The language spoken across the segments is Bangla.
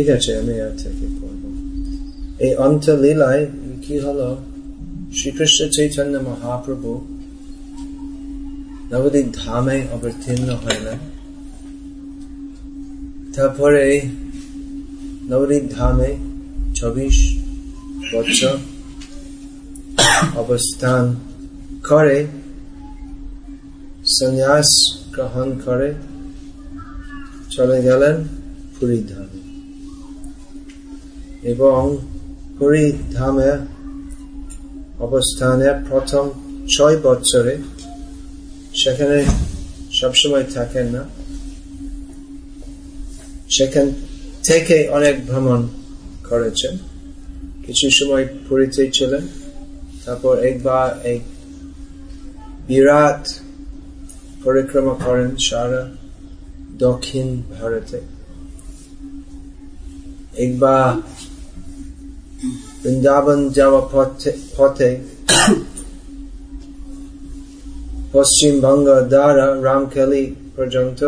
ঠিক আছে, আমি আর থেকে পড়ব। এই অন্তলীলায় কি হলো? শ্রীকৃষ্ণ চৈতন্য মহাপ্রভু নবদ্বীপ ধামে অবতীর্ণ হইলেন তারপরে নবদ্বীপ ধামে চব্বিশ বছর অবস্থান করে, সন্ন্যাস গ্রহণ করে চলে গেলেন পুরী ধামে এবং পুরী ধামে অবস্থানে প্রথম ছয় বছরে সেখানে সবসময় থাকেন না। সেখান থেকে অনেক ভ্রমণ করেছেন। কিছু সময় পুরীতে ছিলেন। তারপর একবার এক বিরাট পরিক্রমা করেন সারা দক্ষিণ ভারতে। একবার বৃন্দাবন যাওয়া পথে পথে পশ্চিমবঙ্গ দ্বারা রামখেলি পর্যন্ত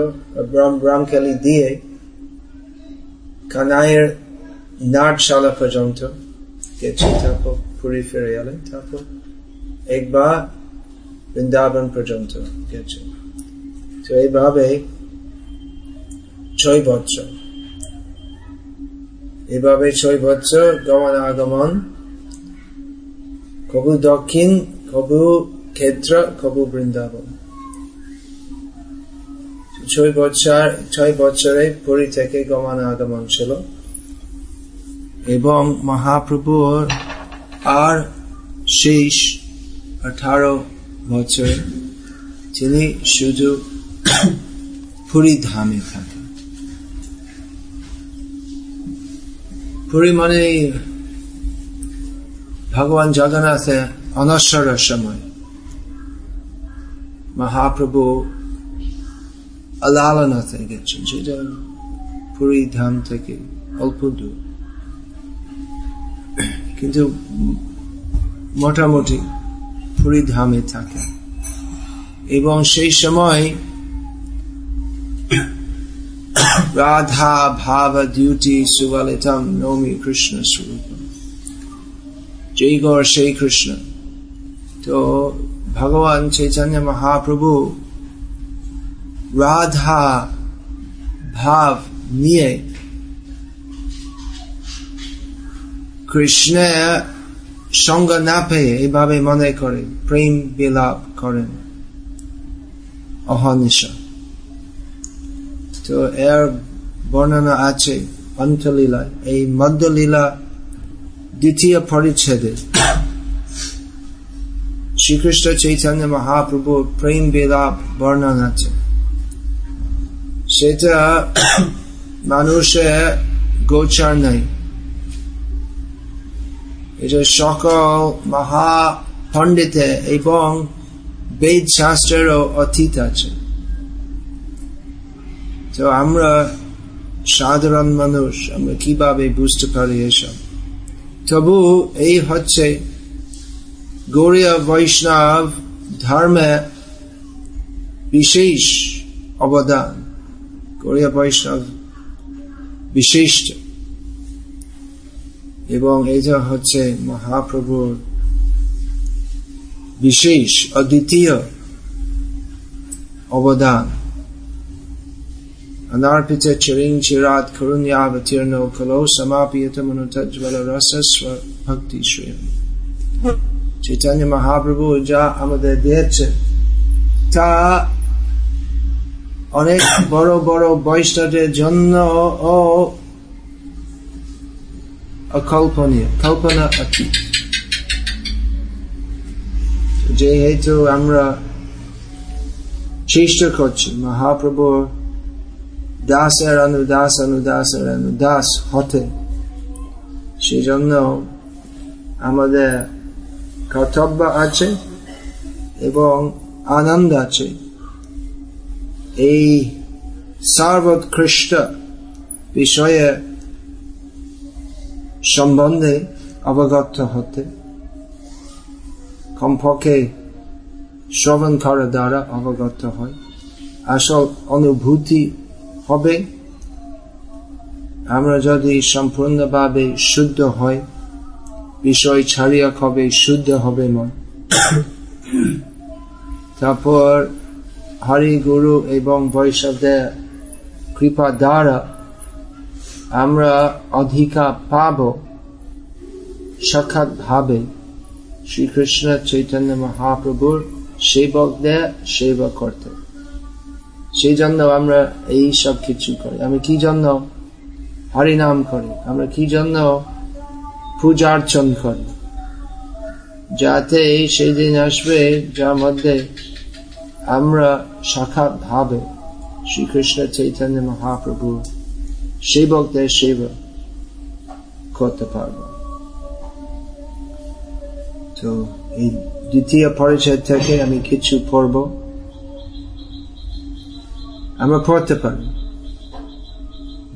রামখেলি দিয়ে কানাইয়ের নাটশালা পর্যন্ত গেছি তারপর পুরী ফিরে এলেন তারপর একবার বৃন্দাবন পর্যন্ত গেছে তো এইভাবে ছয় বছর এভাবে ছয় বছর গমন আগমন। কবু দক্ষিণ, কবু ক্ষেত্র, কবু বৃন্দাবন। ছয় বছর, ছয় বছরে পুরী থেকে গমন আগমন ছিল। এবং মহাপ্রভু আর শেষ আঠারো বছর তিনি শুধু পুরী ধামে থাকেন। পুরী মানে ভগবান জগন্নাথের অনশ্বরের সময় মহাপ্রভু আলালনাথে গেছেন সেটা পুরী ধাম থেকে অল্প দূর কিন্তু মোটামুটি পুরী ধামে থাকে এবং সেই সময় রাধা ভাব দ্যুতি সুবলিতম নমি কৃষ্ণ স্বরূপ জয় গৌর সেই কৃষ্ণ তো ভগবান চৈতন্য মহাপ্রভু রাধা ভাব নিয়ে কৃষ্ণের সঙ্গ না পেয়ে এইভাবে মনে করে প্রেম বিলাপ করেন অহনিশা তো এর বর্ণনা আছে অন্তলীলায় এই মধ্যলীলা দ্বিতীয় পরিচ্ছেদে। শ্রীকৃষ্ণ চৈতন্য মহাপ্রভু প্রেম বিলাপ বর্ণনা আছে। সেটা মানুষের গোচার নাই। এটা সকল মহা পণ্ডিতে এবং বেদ শাস্ত্রেরও অতীত আছে। তো আমরা সাধারণ মানুষ, আমরা কীভাবে বুঝতে পারি এসব? তবু এই হচ্ছে গৌরীয় বৈষ্ণব ধর্মে বিশেষ অবদান। গৌরীয় বৈষ্ণব বিশিষ্ট। এবং এটা হচ্ছে মহাপ্রভুর বিশেষ অদ্বিতীয় অবদান। Anarpita charing chirat karunyavatirno kalo samapiyata manutajvala rasa swa bhakti shriyam. Chaitanya Mahaprabhu যা আমাদের দিয়েছে তা অনেক বড় বড় বৈষ্ণবের জন্য ও অকল্পনীয় কল্পনা অতীত যেহেতু আমরা চেষ্টা করছি মহাপ্রভুর দাসের অনুদাস অনুদাসের অনুদাস হতে সেই জন্য আমাদের কর্তব্য আছে এবং আনন্দ আছে। এই সর্বোৎকৃষ্ট বিষয়ে সম্বন্ধে অবগত হতে কমপক্ষে শ্রবণ করার দ্বারা অবগত হয়। আসল অনুভূতি হবে। আমরা যদি সম্পূর্ণভাবে শুদ্ধ হয় বিষয় ছাড়িয়া কবে শুদ্ধ হবে মন। তারপর হরি, গুরু এবং বৈষ্ণবদের কৃপা দ্বারা আমরা অধিকার পাব সাক্ষাৎ ভাবে শ্রীকৃষ্ণ চৈতন্য মহাপ্রভুর সেবকদের সেবা করতে। সেই জন্য আমরা এই সব কিছু করি। আমি কি জন্য হরিনাম করি? আমরা কি জন্য পূজার্চন করি? যাতে সেই দিন আসবে যার মধ্যে আমরা সাক্ষাৎ ভাবে শ্রীকৃষ্ণ চৈতন্য মহাপ্রভু সেবকদের সেবা করতে পারব। তো এই দ্বিতীয় পরিচয় থেকে আমি কিছু পড়ব। আমরা পড়তে পারি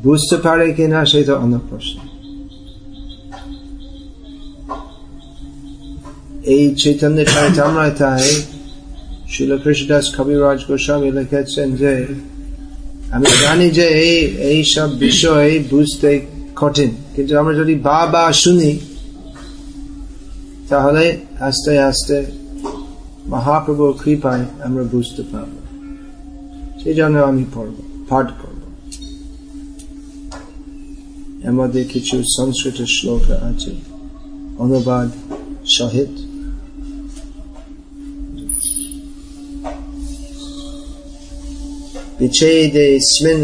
বুঝতে পারে কিনা সেটা অন্য প্রশ্ন এই চৈতন্য চারিতামৃতায় কবিরাজ গোস্বামী লিখেছেন যে আমি জানি যে এই এই সব বিষয় বুঝতে কঠিন কিন্তু আমরা যদি বা বা শুনি তাহলে আস্তে আস্তে মহাপ্রভুর কৃপায় আমরা বুঝতে পারব সেই আমি পড়ব, পাঠ করব এর কিছু সংস্কৃত শ্লোক আছে, অনুবাদ সহিত। বিচ্ছেদে স্মিন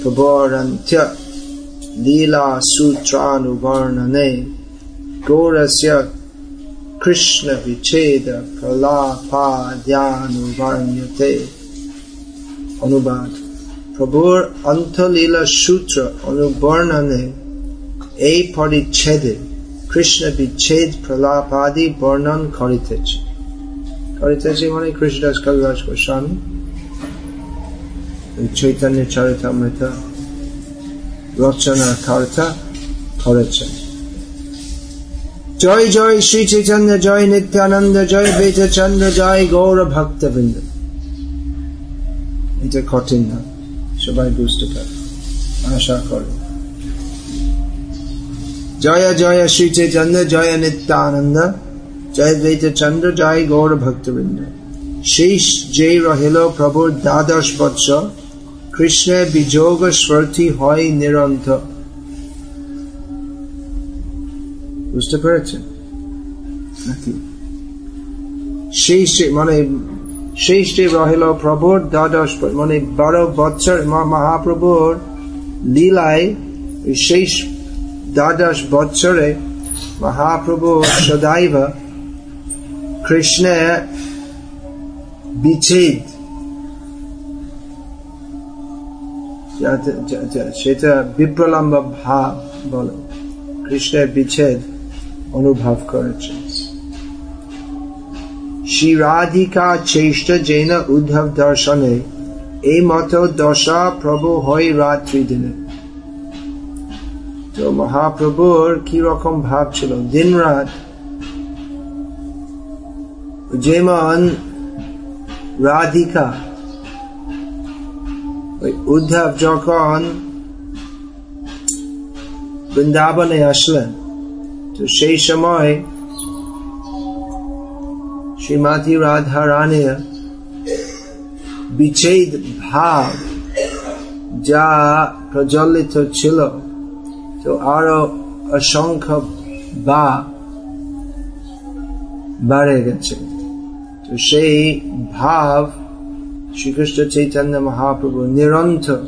প্রবরন্ত্য কৃষ্ণ বিচ্ছেদ প্রলাপাদ্যানুবর্ণ্যতে অনুবাদ। প্রভুর অন্তলীলা সূত্র অনুবর্ণনে এই পরিচ্ছেদে কৃষ্ণ বিচ্ছেদ প্রলাপাদি বর্ণন করিতেছে। করিতেছে মানে কৃষ্ণদাস কবিরাজ গোস্বামী, চৈতন্য চরিতামৃত রচনা কর্তা করেছেন। জয় জয় শ্রী চৈতন্য, জয় নিত্যানন্দ, জয় বেদচন্দ্র, জয় গৌর ভক্তবৃন্দ এটা কঠিন না। সবাই বুঝতে পারে। আশা করে। জয় জয় শ্রী চৈতন্য, জয় নিত্যানন্দ। জয় চন্দ্র জয় গৌর ভক্তবৃন্দ। শেষ যে রহিল প্রভুর দ্বাদশ বৎসর কৃষ্ণের বিযোগ স্বর্থী হয় নিরন্তর বুঝতে পেরেছেন? নাকি? শেষ মানে শেষ যে রহিল প্রভুর দ্বাদশ মানে বারো বৎসর মহাপ্রভুর লীলায় শেষ দ্বাদশ বৎসরে মহাপ্রভু সদাইব কৃষ্ণের বিচ্ছেদ। সেটা বিপ্রলম্ব ভাব বলে। কৃষ্ণের বিচ্ছেদ অনুভব করেছে। শ্রী রাধিকা চেষ্টা জেন উদ্ধব দর্শনে এই মত দশা প্রভু হয় রাত্রি দিনে তো মহাপ্রভুর কি রকম ভাব ছিল দিন রাত যেমন রাধিকা ওই উদ্ধব যখন বৃন্দাবনে আসলেন তো সেই সময় শ্রীমতী রাধা রানীর বিচ্ছেদ ভাব যা প্রজ্বলিত ছিল তো আরও অসংখ্য বা বাড়ে গেছে তো সেই ভাব শ্রীকৃষ্ণ চৈতন্য মহাপ্রভু নিরন্তর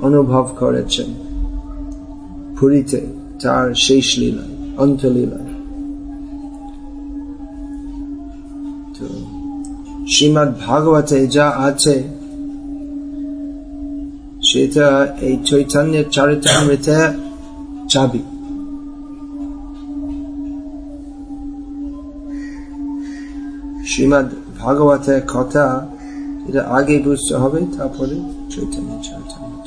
অনুভব করেছেন পুরীতে তার শেষ লীলায় অন্তলীলায় শ্রীমৎ ভাগবতে যা আছে, সেটা এই চৈতন্যের চারিতামৃতে চাবি। শ্রীমৎ ভাগবতের কথা এটা আগে বুঝতে হবে, তারপরে চৈতন্য চরিতামৃত।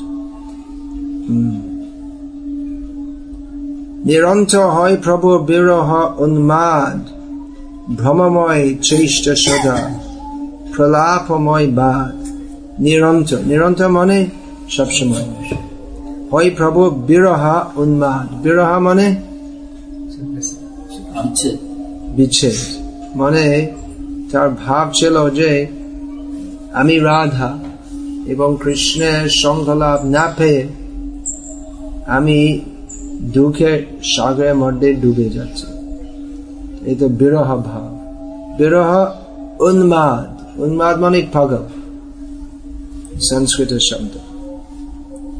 নিরন্তর হয় প্রভু বিরহ উন্মাদ, ভ্রমময় চেষ্ট সদা। প্রলাপময় বাদ নিরন্তর নিরন্তর মানে সবসময় হয় প্রভু বিরহা উন্মাদ। বিরহা মানে বিচ্ছেদ। মানে তার ভাব ছিল যে আমি রাধা এবং কৃষ্ণের সংকলাপ না পেয়ে আমি দুঃখের সাগরের মধ্যে ডুবে যাচ্ছি। এই তো বিরহ ভাব। বিরহ উন্মাদ। উন্মাদ মানে পাগল সংস্কৃত শব্দ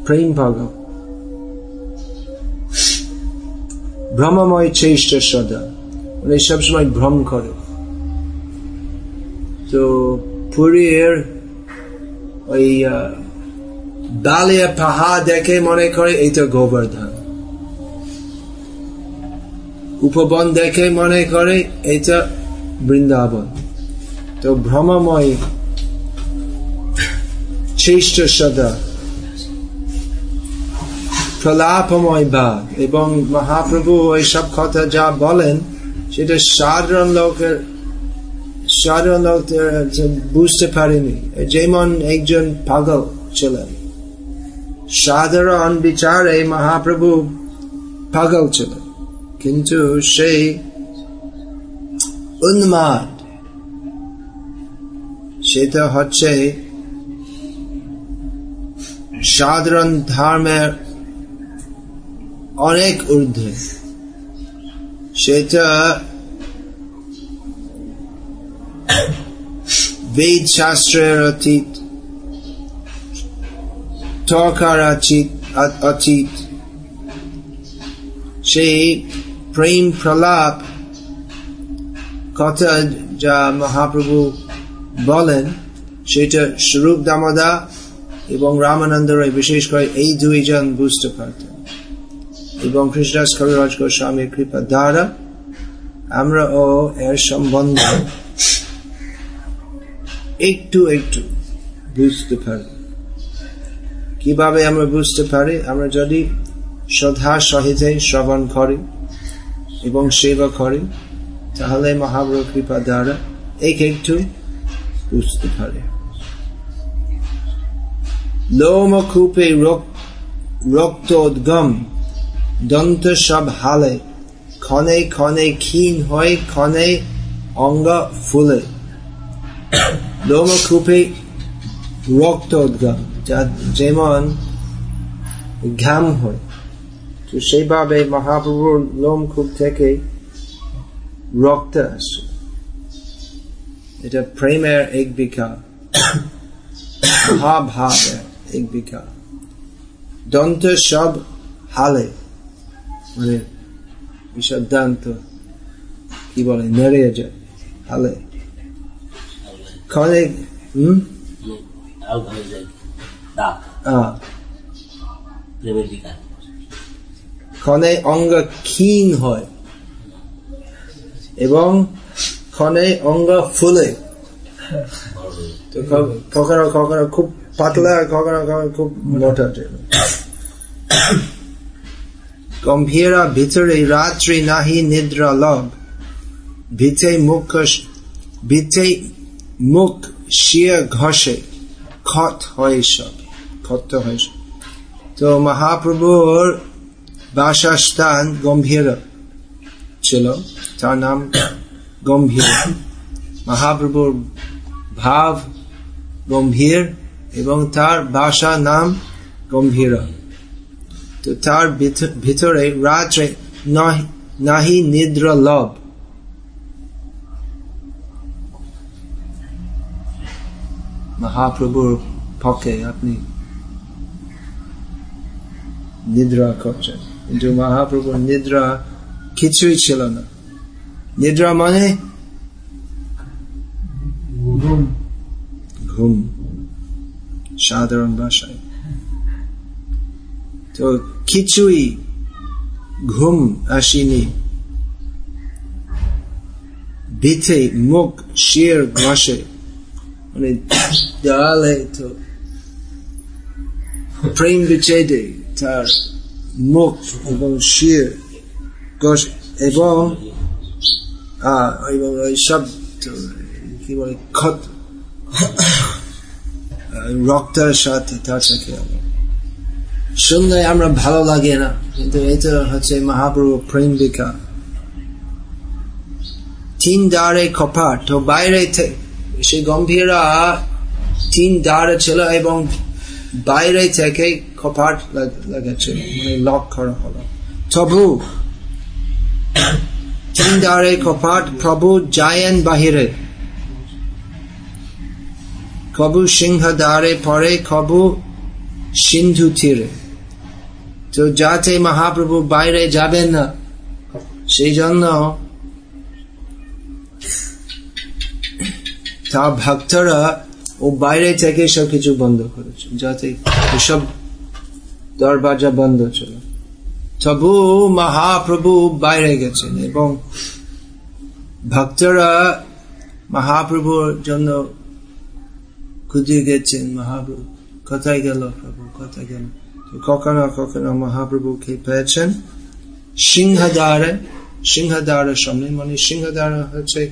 প্রেম পাগল ভ্রমময় চেষ্ট সদা মানে সবসময় ভ্রম করে তো পুরীর ওই ডালিয়া পাহাড় দেখে মনে করে এই তো গোবর্ধন উপবন দেখে মনে করে এটা বৃন্দাবন তো ভ্রমময় চেষ্ট সদা। প্রলাপময় বাদ এবং মহাপ্রভু সব কথা যা বলেন, সেটা সাধারণ লোকের সাধারণ লোকের বুঝতে পারেনি। যেমন একজন পাগল ছিলেন। সাধারণ বিচারে মহাপ্রভু পাগল ছিলেন। কিন্তু সেই উন্মাদ সেটা হচ্ছে সাধারণ ধর্মের অনেক ঊর্ধ্বে। সেটা বেদ শাস্ত্রের অতীত, তর্কার অতীত সেই প্রেম প্রলাপ, কথা যা মহাপ্রভু বলেন, সেটা স্বরূপ দামদা এবং রামানন্দ রায় বিশেষ করে এই দুইজন বুঝতে পারতেন। এবং কৃষ্ণদাস কবিরাজ গোস্বামীর কৃপা দ্বারা আমরা ও এর সম্বন্ধ একটু একটু বুঝতে পারি। কীভাবে আমরা বুঝতে পারি? আমরা যদি শ্রদ্ধা সহিতে শ্রবণ করি এবং সেবা করি, তাহলে মহাপ্রভু কৃপা দ্বারা এক একটু বুঝতে পারে লোমকূপে রক্তোদ্গম দন্ত সব হালে ক্ষণে ক্ষণে ক্ষীণ হয় ক্ষণে অঙ্গ ফুলে লোমকূপে রক্তোদ্গম যা যেমন ঘাম হয় তো সেইভাবে মহাপ্রভুর লোমকূপ থেকে রক্ত আসে এটা প্রেমের এক বিকা মহাভাবের এক বিকা দন্ত সব হালে মানে দান্ত কি বলে নেড়ে যায় হালে ক্ষণে হম ক্ষণে অঙ্গ ক্ষীণ হয় এবং ক্ষণে অঙ্গ ফুলে। কখনো কখনো খুব পাতলা কখনো কখনো খুব মোটা গম্ভীরা ভিতরে রাত্রি নাহি নিদ্রা লভ ভিতে মুখ ভিতে মুখ শিয়া ঘষে। খত হয় সব, ক্ষত হয় তো মহাপ্রভুর বাসস্থান গম্ভীর ছিল। তার নাম গম্ভীর। মহাপ্রভুর ভাব গম্ভীর এবং তার ভাষা নাম গম্ভীর। তো তার ভিতরে রাত্রে নাহি নিদ্রা লব মহাপ্রভুর পক্ষে আপনি নিদ্রা করছেন। কিন্তু মহাপ্রভুর নিদ্রা কিছুই ছিল না। নিদ্রা মানে ঘুম সাধারণ ভাষায় তো কিছুই ঘুম আসিনি বিথে মুখ শির ঘষে মানে দেওয়ালে তো প্রেম বিচ্ছেদে তার মুখ এবং শির ঘষে এবং এবং ওই সব, কি বলে ক্ষত রক্তের সাথে তার সাথে শুনলে আমরা ভালো লাগে না। কিন্তু এটা হচ্ছে মহাপ্রভু প্রেম বিকা তিন দ্বারে কপাট তো বাইরে সে গম্ভীরা তিন দ্বারে ছিল এবং বাইরে থেকে কপাট লেগেছিল মানে লক করা হলো। তবু তিন দ্বারে কপাট প্রভু যায়েন বাহিরে কবু সিংহ দ্বারে পরে কবু সিন্ধু তীরে তো যাতে মহাপ্রভু বাইরে যাবেন না সেই জন্য তা ভক্তরা ও বাইরে থেকে সব কিছু বন্ধ করেছে যাতে সব দরবাজা বন্ধ ছিল তবু মহাপ্রভু বাইরে গেছেন এবং ভক্তরা মহাপ্রভুর জন্য খুঁজে গেছেন, মহাপ্রভু, কোথায় গেল প্রভু, কোথায় গেল? কখনো কখনো মহাপ্রভুকে পেয়েছেন? সিংহদ্বারে, সিংহদ্বারের সামনে মানে সিংহদ্বার হচ্ছে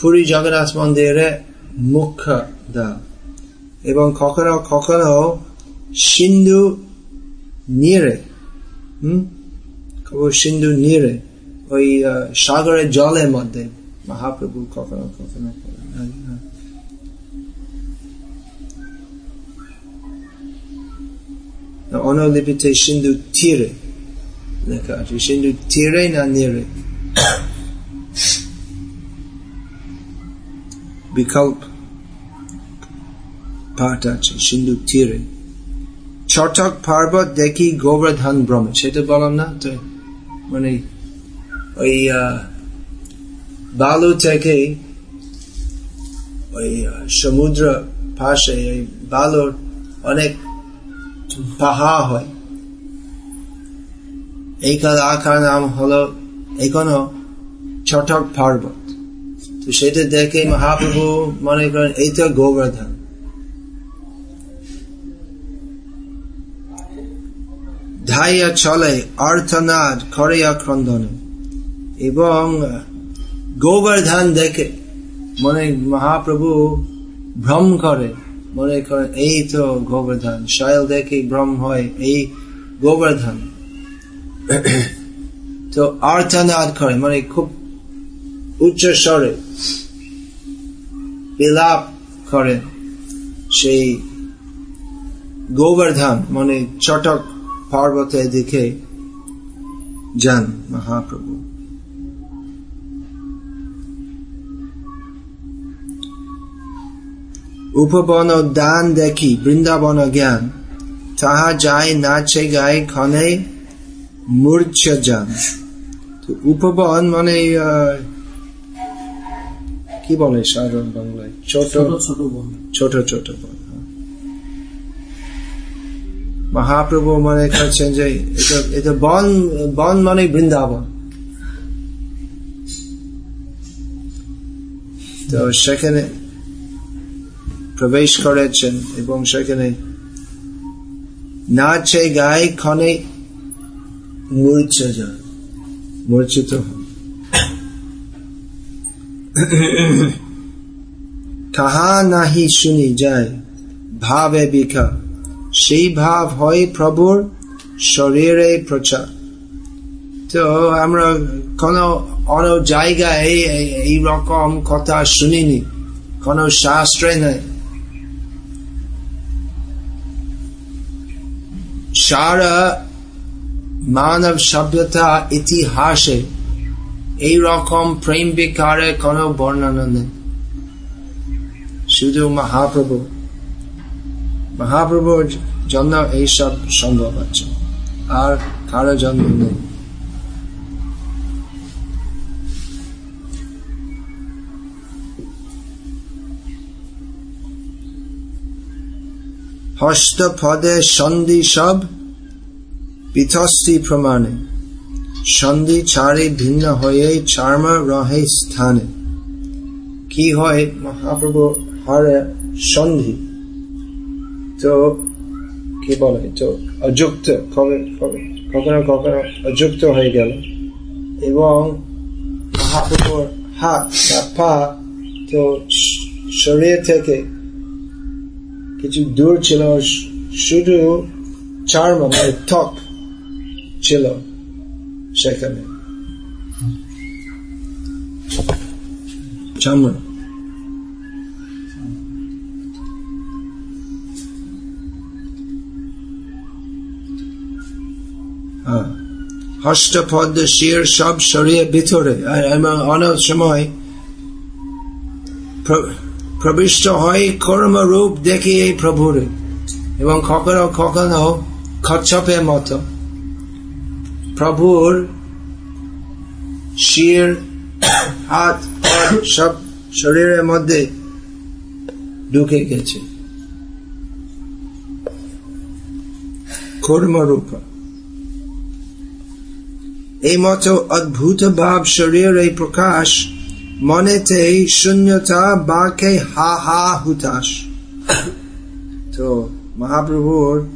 পুরী জগন্নাথ মন্দিরে মুখ্য দ্বার। এবং কখনো কখনো সিন্ধু নিরে হম সিন্ধু নিরে ওই সাগরের জলের মধ্যে মহাপ্রভু কখনো কখনো অনুলিপিতে সিন্ধু তীরে লেখা আছে সিন্ধু তীরে না নিরে বিকল্প পাঠ আছে সিন্ধু তীরে ছটক পার্বত দেখি গোবর্ধন ব্রহ্ম সেটা বললাম না, তো মানে ওই বালু থেকে ওই সমুদ্র পাশে ওই বালুর অনেক পাহা হয়। এই আকার নাম হলো এখনও ছটক পার্বত। তো সেটা দেখে মহাপ্রভু মনে করেন, এই তো গোবর্ধন। ধাইয়া চলে, অর্থনাদ খরিয়া ক্রন্দনে এবং গোবর্ধন দেখে মনে মহাপ্রভু ভ্রম করে, মনে করেন এই তো গোবর্ধন শৈল দেখে ভ্রম হয় এই গোবর্ধন। তো অর্থনাদ করে মানে খুব উচ্চ স্বরে বিলাপ করেন সেই গোবর্ধন মানে চটক পর্বতের দিকে যান মহাপ্রভু। উপবন দান দেখি বৃন্দাবন জ্ঞান। তাহা যায় নাচে গায়ে ক্ষণে মূর্ছ যান। উপবন মানে কি বলে সাধারণ বাংলায়? ছোট ছোট বন। ছোট ছোট মহাপ্রভু মনে করছেন যে এটা বন বন মানে বৃন্দাবন। তো সেখানে প্রবেশ করেছেন এবং সেখানে নাচে গায়ে ক্ষণে মূর্ছা যান কাহা নাহি শুনি যায়, ভাবে বিখা সেই ভাব হয় প্রভুর শরীরে প্রচার। তো আমরা কোন অন্য জায়গায় এই রকম কথা শুনিনি, কোন শাস্ত্রে নেই। সারা মানব সভ্যতা ইতিহাসে এই রকম প্রেম বিকারে কোন বর্ণনা নেই। শুধু মহাপ্রভু। মহাপ্রভুর জন্য এইসব সম্ভব আছে আর কারও জন্য নেই। হস্তপদে সন্ধি সব পিথস্থি প্রমাণে। সন্ধি ছাড়ে ভিন্ন হয়ে চার্ম রহে স্থানে। কি হয় মহাপ্রভু হারে সন্ধি? তো কি বলে? তো অযুক্ত কখনো কখনো অযুক্ত হয়ে গেল। এবং হাত, পা। তো শরীর থেকে কিছু দূর ছিল, শুধু চার্ম মানে ত্বক ছিল সেখানে। চামড়া। হ্যাঁ। হষ্টপদ্ম শির, সব শরীরের ভিতরে অনেক সময় প্রবিষ্ট হয় কর্মরূপ দেখি এই প্রভুরে, এবং কখনো কখনো কচ্ছপের মতো। প্রভুর শির, হাত সব শরীরের মধ্যে ঢুকে গেছে। কর্মরূপ। এই মতো অদ্ভুত ভাব শরীর প্রকাশ মনেতে শূন্যতা বাকে হা হা হুতাস তো মহাপ্রভুর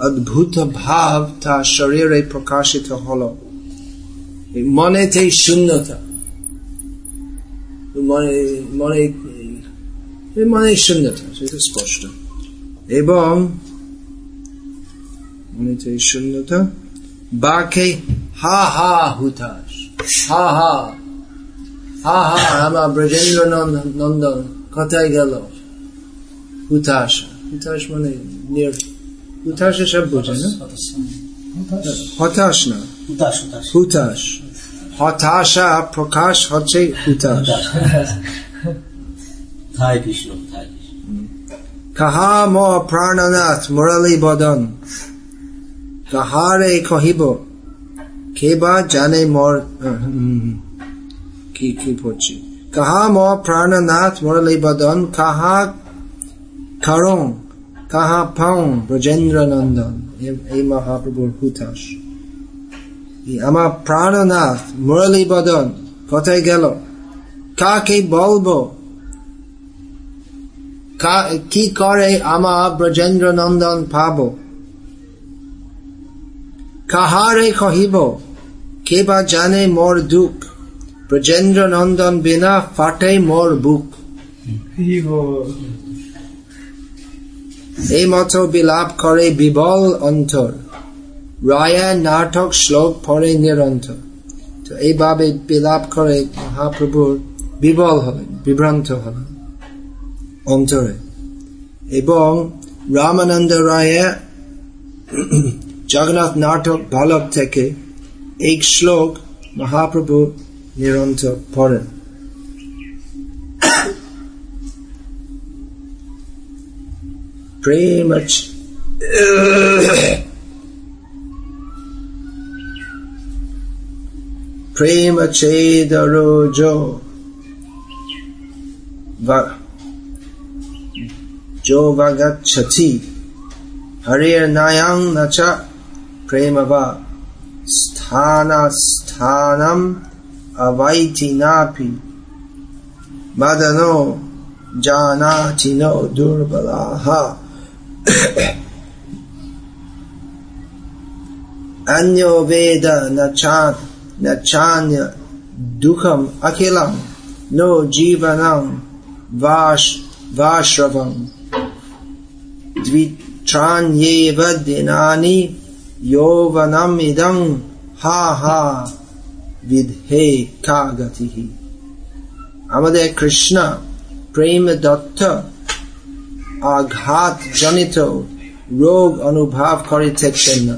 অদ্ভুত ভাব তা শরীরে প্রকাশিত হল। মনেতে শূন্যতা। মনে মনে মনে শূন্যতা, সেটা স্পষ্ট। এবং মনেতে শূন্যতা বাকে হা হা হুতাস হা হা হা হা আমার ব্রজেন্দ্র নন্দন কোথায় গেল হুতাশ হুতাশ মানে হুতাশ সব বোঝে না হতাশ না হুতাশ হতাশা প্রকাশ হচ্ছে হুতাশ কাহা ম প্রাণনাথ মুরলী বদন কাহারে কহিব কেবা জানে মর কি কি পড়ছি? কাহা ম প্রাণনাথ মুরলী বদন কাহা কারং কাহা পাও ব্রজেন্দ্র নন্দন এই মহাপ্রভুর হুতাস আমার প্রাণনাথ মুরলী বদন কোথায় গেল। কাকে বলব? কি করে আমার ব্রজেন্দ্র নন্দন পাব কাহারে কহিব? কে বা জানে মোর দুঃখ? ব্রজেন্দ্র নন্দন বিনা ফাটে মোর বুক। এই মতো বিলাপ করে বিবল অন্তর। রায়া নাটক শ্লোক পরে নিরন্তর। তো এইভাবে বিলাপ করে মহাপ্রভুর বিবল হলেন, বিভ্রান্ত হলেন অন্তরে। এবং রামানন্দ রায় जगन्नाथ नाटक बालक থেকে एक श्लोक महाप्रभु निरंतर पढ़ें प्रेम प्रेम चेदरोजो जो वगच्छति हरे नयं न च प्रेमव स्थानस्थानम् अवैति नापि मदनो जानाति नो दुर्बलाः। अन्यो वेद न चान् न चान्य दुःखम् अखिलं नो जीवनं वाश् वाश्रवम्। द्वित्राण्येव दिनानि Yovanamidam ha ha vidhe kagatihi. আমাদের কৃষ্ণ প্রেম দত্ত আঘাত জনিত রোগ অনুভব করিতেছেন। না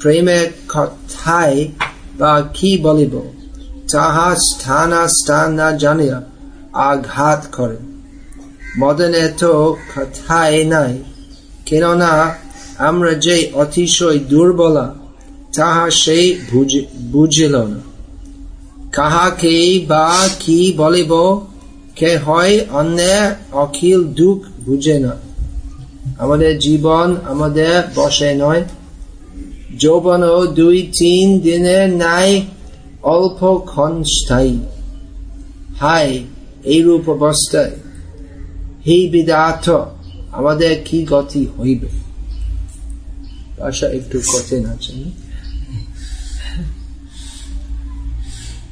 প্রেমের কথায় বা কি বলিব? তাহা স্থান স্থান না জানিয়া আঘাত করে। মদনে তো কথায় নাই, কেননা আমরা যে অতিশয় দুর্বলা, তাহা সেই বুঝিল না। কাহাকে বা কি বলিব, কে হয় অন্য অখিল দুঃখ বুঝে না। আমাদের জীবন আমাদের বসে নয়। যৌবন দুই তিন দিনের নাই, অল্প ক্ষণ স্থায়ী। হাই এইরূপ অবস্থায়। হে বিদার্থ, আমাদের কি গতি হইবে? ভাষা একটু কঠিন আছে।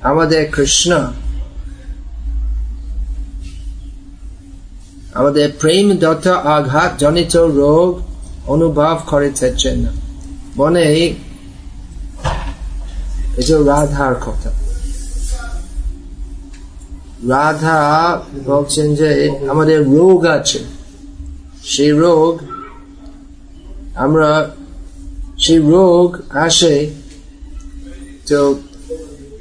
আমাদের কৃষ্ণ, আমাদের প্রেম দত্ত আঘাত জনিত রোগ অনুভব করিতেছেন না মনে এটা রাধার কথা। রাধা বলছেন যে আমাদের রোগ আছে। সেই রোগ আমরা সেই রোগ আসে, তো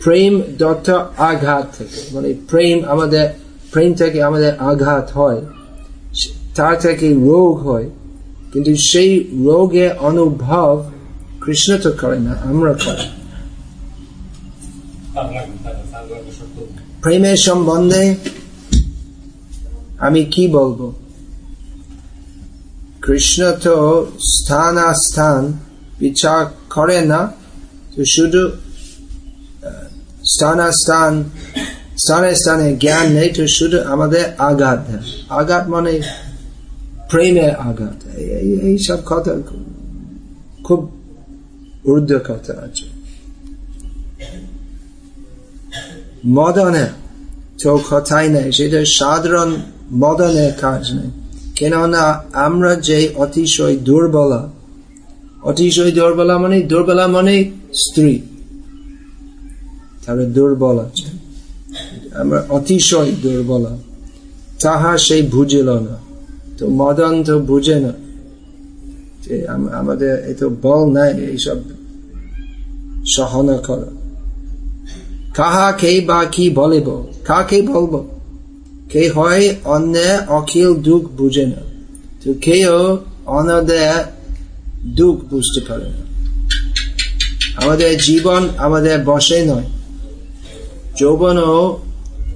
প্রেম দত্ত আঘাত থেকে মানে প্রেম আমাদের, প্রেম থেকে আমাদের আঘাত হয়, তার থেকে রোগ হয়, কিন্তু সেই রোগের অনুভব কৃষ্ণ তো করে না, আমরা করি। প্রেমের সম্বন্ধে আমি কি বলব? কৃষ্ণ তো স্থান স্থান বিচার করে না, তো শুধু স্থান স্থান স্থানে স্থানে জ্ঞান নেই, তো শুধু আমাদের আঘাত। আঘাত মানে প্রেমের আঘাত। এইসব কথা খুব ঊর্ধ্ব কথা আছে। মদনে তো কথাই নেই, সেটা সাধারণ মদনের কাজ নেই। কেননা আমরা যে অতিশয় দুর্বলা অতিশয় দুর্বলা মানে দুর্বলা মানে স্ত্রী। তাহলে দুর্বল আছে আমরা অতিশয় দুর্বলা তাহা সেই বুঝিল না। তো মদন তো বুঝে না। যে আমাদের এত বল নাই, এইসব সহনা করা। কাহাকে বা কি বলিব? কাকে বলব? কে হয় অন্য অখিল দুঃখ বুঝে না। তো কেউ অন্যদের দুঃখ বুঝতে পারে না। আমাদের জীবন আমাদের বসে নয়। যৌবনও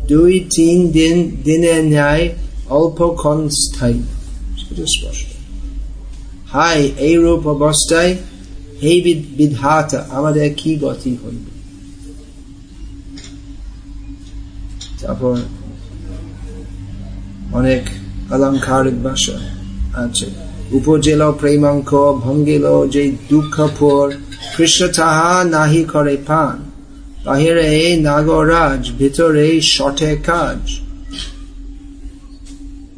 দুই, তিন দিন, দিনের ন্যায় অল্পক্ষণ স্থায়ী। স্পষ্ট। হাই, এই রূপ অবস্থায় হে বিধাতা, আমাদের কি গতি হইবে? তারপর অনেক অলঙ্কারিক ভাষা আছে। উপজেল প্রেমাঙ্ক ভঙ্গিল যে দুঃখ পর কৃষ্ণ তাহা নাহি করে পান। বাহিরে নাগরাজ, ভিতরে শঠে কাজ।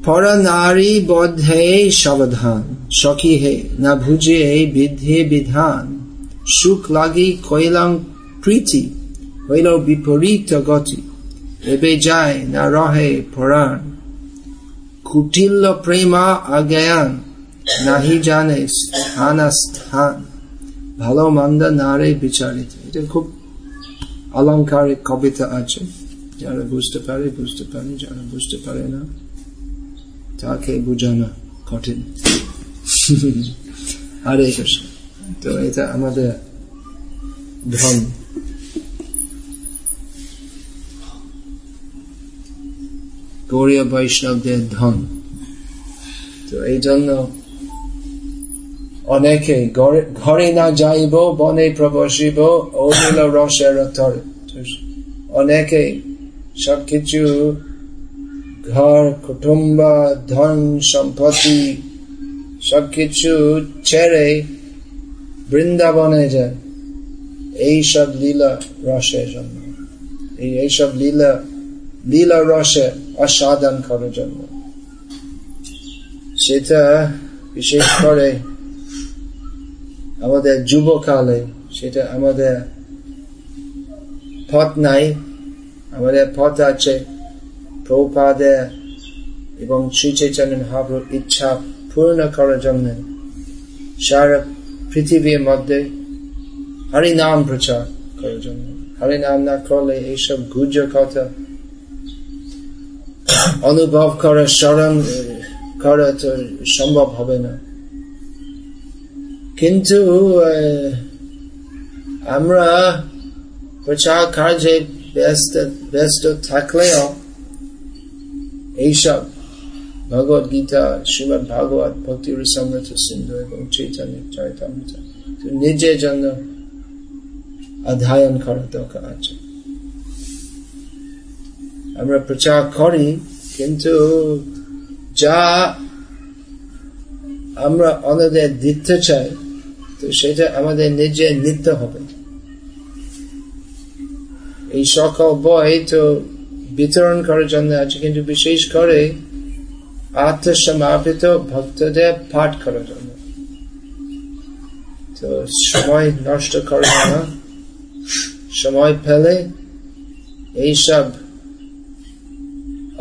পর নারী বদ্ধে সাবধান, সখী হে, না ভুজে বিধে বিধান। সুখ লাগি কইলাম প্রীতি, হইল বিপরীত গতি। এবে যায় না রহে পরাণ। কুটিল্য প্রেমা অজ্ঞান নাহি জানে স্থান স্থান। ভালো মন্দ নারে বিচারিত। এটা খুব অলঙ্কারিক কবিতা আছে। যারা বুঝতে পারে বুঝতে পারে, যারা বুঝতে পারে না, তাকে বুঝানো কঠিন। হরে কৃষ্ণ। তো এটা আমাদের ধন গৌরীয় বৈষ্ণবদের ধন তো এই জন্য অনেকে ঘরে না যাইব, বনে প্রবসিব অনিল রসের অনেকে সবকিছু ঘর, কুটুম্ব, ধন, সম্পত্তি সবকিছু ছেড়ে বৃন্দাবনে যায়। এইসব লীলা রসের জন্য। এই এইসব লীলা লীলা রসে অসাধন করার জন্য। সেটা বিশেষ করে আমাদের যুবকালে সেটা আমাদের পথ নাই। আমাদের পথ আছে প্রপাদে এবং শ্রী চৈতন্য মহাপ্রুর ইচ্ছা পূর্ণ করার জন্য। সারা পৃথিবীর মধ্যে হরি নাম প্রচার করার জন্য। হরি নাম না করলে এইসব গুজ কথা অনুভব করা, স্মরণ করা তো সম্ভব হবে না। কিন্তু আমরা প্রচার কার্যে ব্যস্ত ব্যস্ত থাকলেও এইসব ভগবত গীতা, শ্রীমদ ভাগবত ভক্তি সমৃদ্ধ সিন্ধু এবং চৈতন্য চৈতন্য, নিজের জন্য অধ্যয়ন করার দরকার আছে। আমরা প্রচার করি, কিন্তু যা আমরা অন্যদের দিতে চাই তো সেটা আমাদের নিজে নিতে হবে। এই সকল বই তো বিতরণ করার জন্য আছে, কিন্তু বিশেষ করে আত্মসমাপিত ভক্তদের পাঠ করার জন্য। তো সময় নষ্ট করে না। সময় ফেলে এইসব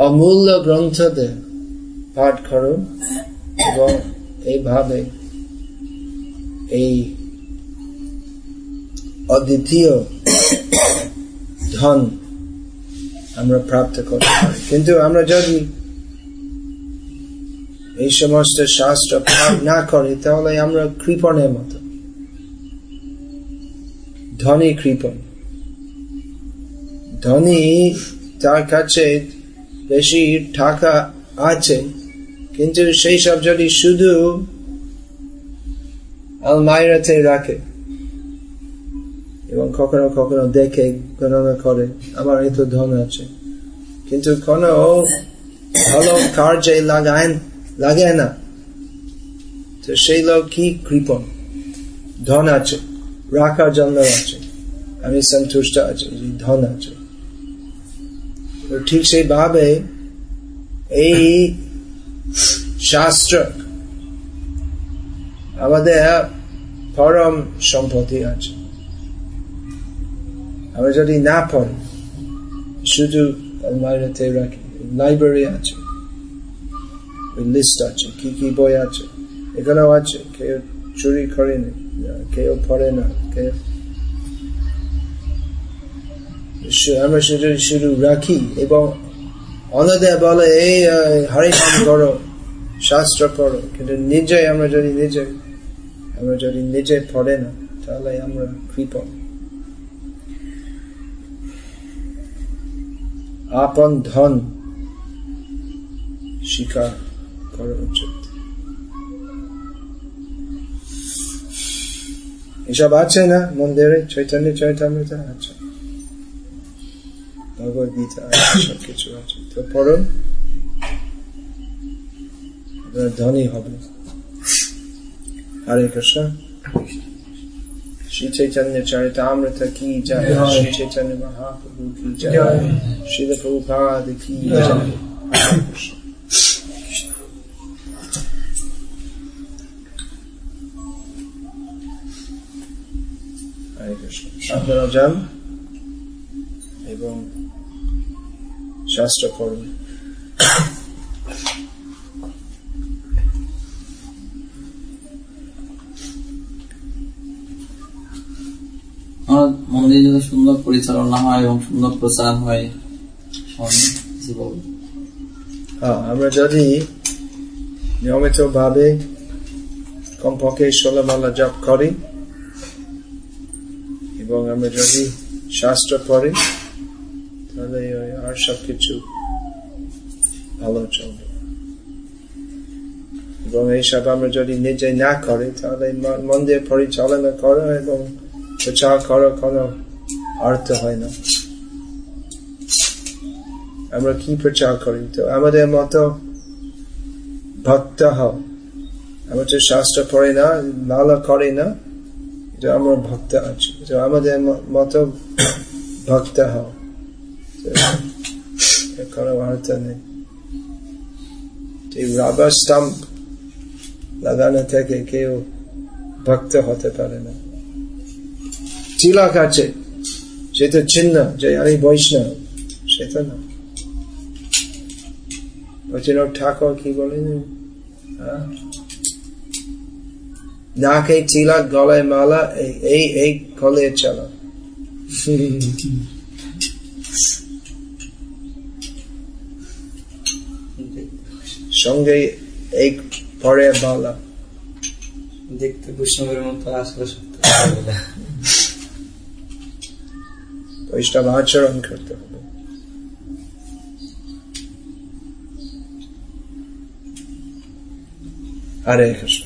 অমূল্য গ্রন্থদের পাঠ করুন এবং এইভাবে এই অদ্বিতীয় ধন আমরা প্রাপ্ত করতে পারি। কিন্তু আমরা যদি এই সমস্ত শাস্ত্র না করি, তাহলে আমরা কৃপণের মতো। ধনী কৃপণ। ধনী তার কাছে বেশি টাকা আছে, কিন্তু সেই সব যদি শুধু আলমাইরাতে রাখে এবং কখনো কখনো দেখে গণনা করে, আমার এত ধন আছে। কিন্তু কোনো ভালো কার্যে লাগায়, লাগে না। তো সেই লোক কি কৃপন ধন আছে, রাখার জন্য আছে। আমি সন্তুষ্ট আছি ধন আছে। ঠিক সেইভাবে এই শাস্ত্র আমাদের পরম সম্পত্তি আছে। আমরা যদি না পড়ি, শুধু আলমারিতে রাখি লাইব্রেরি আছে লিস্ট আছে, কি কি বই আছে এখানেও আছে, কেউ চুরি করেনি কেউ পড়ে না, কেউ আমরা শুধু শুধু রাখি এবং অন্যদের বলে, এই হরিনাম করো শাস্ত্র পড়ো। কিন্তু নিজে আমরা যদি নিজে আমরা যদি নিজে পড়ে না, তাহলে আমরা কৃপণ আপন ধন স্বীকার করা উচিত। এসব আছে না? মন্দিরে চৈতন্য চৈতন্য আছে। ভগবত গীতা সব কিছু আছে। তো পড়ুন। ধনী হবে Hare Krishna. Shri Chaitanya Charitamrita ki jai, Shri Chaitanya Mahaprabhu ki jai, Shri the Prabhupada ki jai. আপনারা যান এবং শাস্ত্র পড়ুন মন্দির যদি সুন্দর পরিচালনা হয় এবং সুন্দর প্রচার হয়। হ্যাঁ আমরা যদি নিয়মিত ভাবে কমপক্ষে ষোলো মালা জপ করি এবং আমরা যদি শাস্ত্র পড়ি, তাহলে আর সব কিছু ভালো চলবে। এবং এইসব আমরা যদি নিজে না করি, তাহলে মন্দির পরিচালনা করা এবং প্রচার করার কোনো অর্থ হয় না। আমরা কি প্রচার করি? তো আমাদের মতো ভক্ত হও। আমরা তো শাস্ত্র পড়ি না লালা করি না। যে আমরা ভক্ত আছি। তো আমাদের মতো ভক্ত হও। কোনো অর্থ নেই। এই রাবার স্টাম্প লাগানো থেকে কেউ ভক্ত হতে পারে না। তিলক আছে সেটা চিহ্ন যে আমি বৈষ্ণব সেটা না বলছেন ঠাকুর কি বলেন নাকে তিলক গলায় মালা এই এই কলে চলা সঙ্গে এক পরে বালা দেখতে বৈষ্ণবের মতো আসলে সত্য বৈষ্ণব আচরণ করতে হবে হরে কৃষ্ণ